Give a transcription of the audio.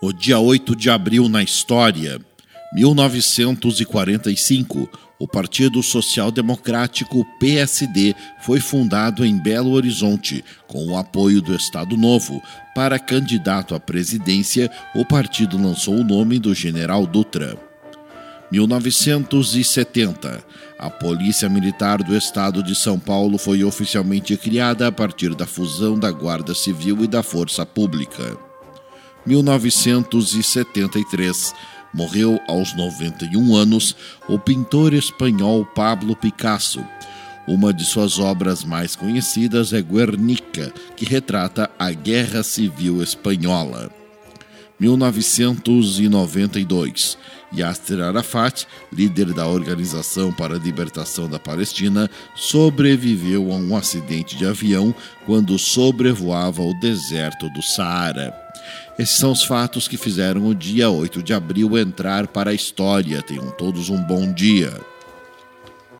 O dia 8 de abril na história. 1945, o Partido Social Democrático PSD foi fundado em Belo Horizonte, com o apoio do Estado Novo. Para candidato à presidência, o partido lançou o nome do General Dutra. 1970. A Polícia Militar do Estado de São Paulo foi oficialmente criada a partir da fusão da Guarda Civil e da Força Pública. 1973. Morreu aos 91 anos o pintor espanhol Pablo Picasso. Uma de suas obras mais conhecidas é Guernica, que retrata a Guerra Civil Espanhola. 1992. Yasser Arafat, líder da Organização para a Libertação da Palestina, sobreviveu a um acidente de avião quando sobrevoava o deserto do Saara. Esses são os fatos que fizeram o dia 8 de abril entrar para a história. Tenham todos um bom dia.